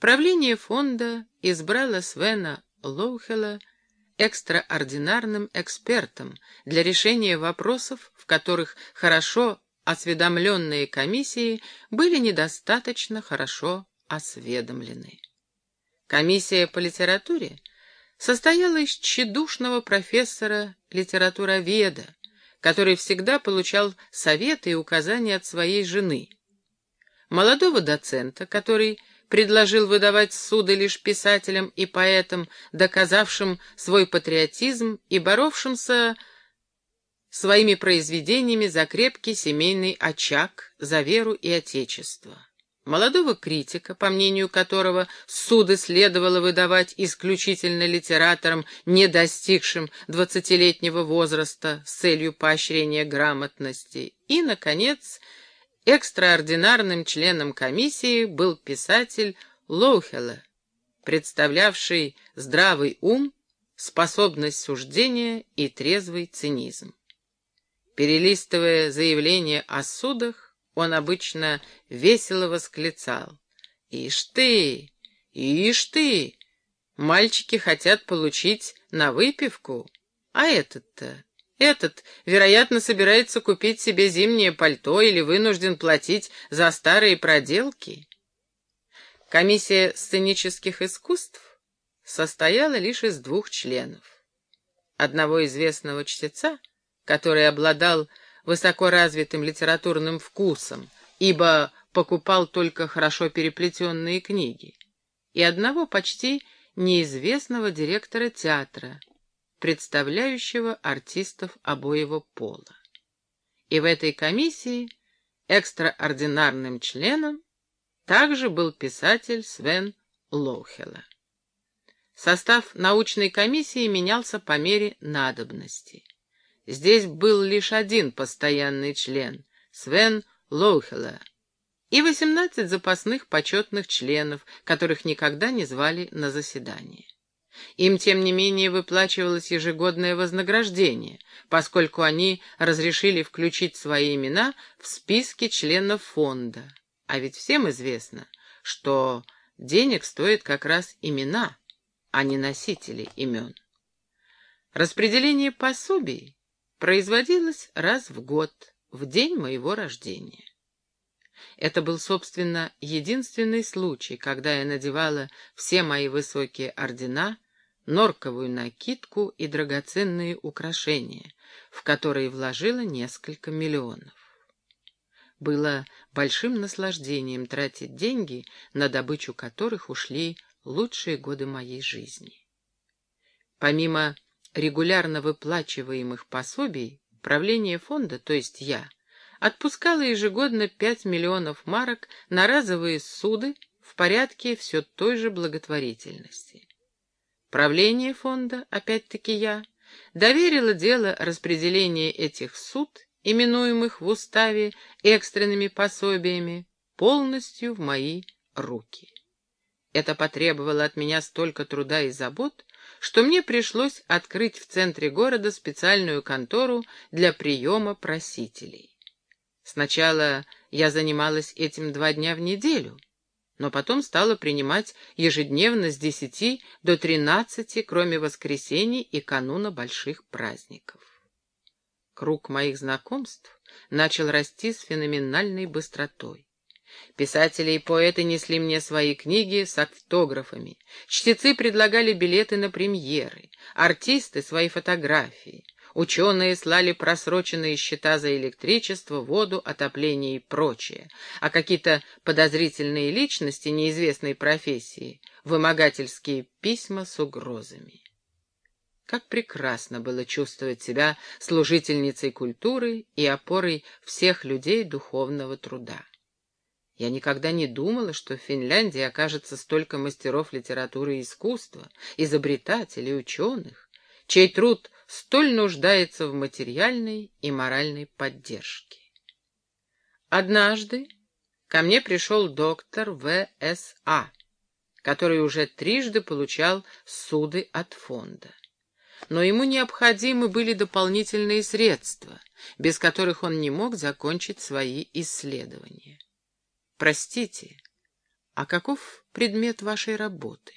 правление фонда избрало Свена Лоухела экстраординарным экспертом для решения вопросов, в которых хорошо осведомленные комиссии были недостаточно хорошо осведомлены. Комиссия по литературе состояла из тщедушного профессора литературоведа, который всегда получал советы и указания от своей жены, молодого доцента, который предложил выдавать суды лишь писателям и поэтам, доказавшим свой патриотизм и боровшимся своими произведениями за крепкий семейный очаг, за веру и отечество. Молодого критика, по мнению которого суды следовало выдавать исключительно литераторам, не достигшим двадцатилетнего возраста с целью поощрения грамотности. И, наконец, экстраординарным членом комиссии был писатель Лоухелла, представлявший здравый ум, способность суждения и трезвый цинизм. Перелистывая заявления о судах, он обычно весело восклицал. «Ишь ты! Ишь ты! Мальчики хотят получить на выпивку, а этот-то...» Этот, вероятно, собирается купить себе зимнее пальто или вынужден платить за старые проделки. Комиссия сценических искусств состояла лишь из двух членов. Одного известного чтеца, который обладал высоко развитым литературным вкусом, ибо покупал только хорошо переплетенные книги, и одного почти неизвестного директора театра, представляющего артистов обоего пола. И в этой комиссии экстраординарным членом также был писатель Свен Лоухела. Состав научной комиссии менялся по мере надобности. Здесь был лишь один постоянный член — Свен Лоухела, и восемнадцать запасных почетных членов, которых никогда не звали на заседание. Им, тем не менее, выплачивалось ежегодное вознаграждение, поскольку они разрешили включить свои имена в списки членов фонда. А ведь всем известно, что денег стоят как раз имена, а не носители имен. Распределение пособий производилось раз в год, в день моего рождения. Это был, собственно, единственный случай, когда я надевала все мои высокие ордена, норковую накидку и драгоценные украшения, в которые вложила несколько миллионов. Было большим наслаждением тратить деньги, на добычу которых ушли лучшие годы моей жизни. Помимо регулярно выплачиваемых пособий, правление фонда, то есть я, отпускала ежегодно 5 миллионов марок на разовые суды в порядке все той же благотворительности. Правление фонда, опять-таки я, доверило дело распределения этих суд, именуемых в уставе экстренными пособиями, полностью в мои руки. Это потребовало от меня столько труда и забот, что мне пришлось открыть в центре города специальную контору для приема просителей. Сначала я занималась этим два дня в неделю, но потом стала принимать ежедневно с десяти до тринадцати, кроме воскресений и кануна больших праздников. Круг моих знакомств начал расти с феноменальной быстротой. Писатели и поэты несли мне свои книги с автографами, чтецы предлагали билеты на премьеры, артисты — свои фотографии. Ученые слали просроченные счета за электричество, воду, отопление и прочее, а какие-то подозрительные личности неизвестной профессии — вымогательские письма с угрозами. Как прекрасно было чувствовать себя служительницей культуры и опорой всех людей духовного труда. Я никогда не думала, что в Финляндии окажется столько мастеров литературы и искусства, изобретателей, ученых, чей труд столь нуждается в материальной и моральной поддержке. Однажды ко мне пришел доктор В.С.А., который уже трижды получал суды от фонда. Но ему необходимы были дополнительные средства, без которых он не мог закончить свои исследования. Простите, А каков предмет вашей работы?